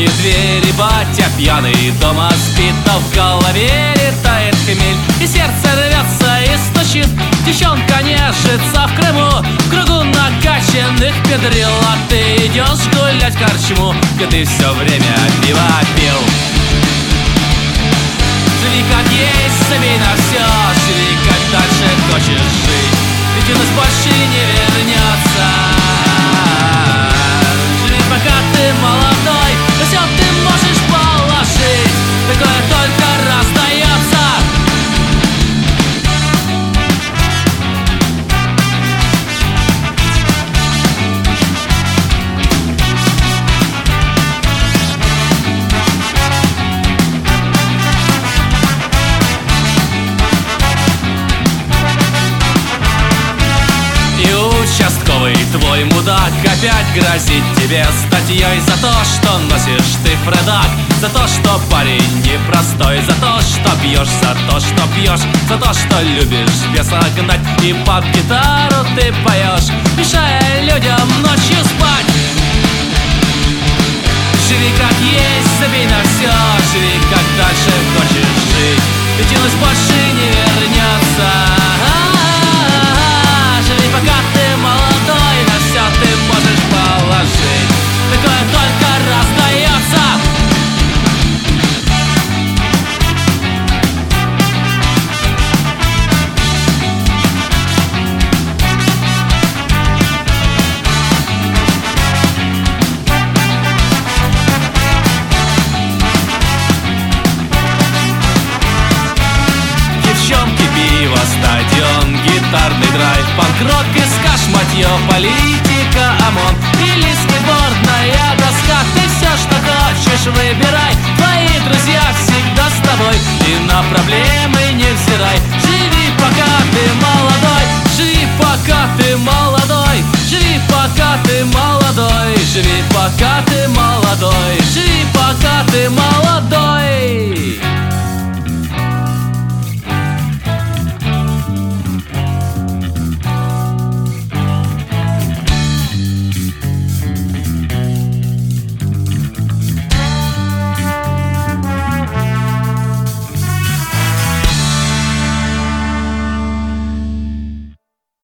не двери, батя пьяный дома спит Но в голове летает хмель И сердце рвется и стучит. Девчонка нежится в Крыму В кругу накачанных педрил А ты идешь гулять в корчму Где ты все время пиво пил. Живи как есть, забей на все Живи как дальше хочешь жить. Ведь у нас больше не вернется участковый твой мудак опять грозит тебе статьей За то, что носишь ты фредак За то, что парень непростой За то, что пьешь, за то, что пьешь За то, что любишь беса гнать И под гитару ты поешь Мешая людям ночью спать. Живи как есть, забей на все Живи как дальше хочешь жить гитарный драйв Панк-рок и скашматье, политика, ОМОН Или скейтбордная доска. Ты все, что хочешь, выбирай. Твои друзья всегда с тобой. И на проблемы не взирай. Живи, пока ты молодой. Живи, пока ты молодой